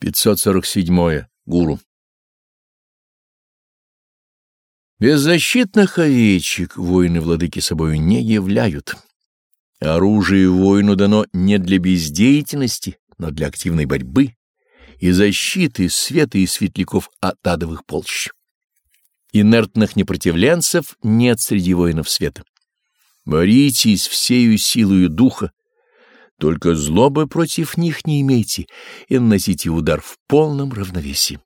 547. Гуру. Беззащитных овечек воины владыки собою не являют. Оружие воину дано не для бездеятельности, но для активной борьбы и защиты света и светляков от адовых полщ. Инертных непротивленцев нет среди воинов света. Боритесь всею силою духа, только злобы против них не имейте и наносите удар в полном равновесии.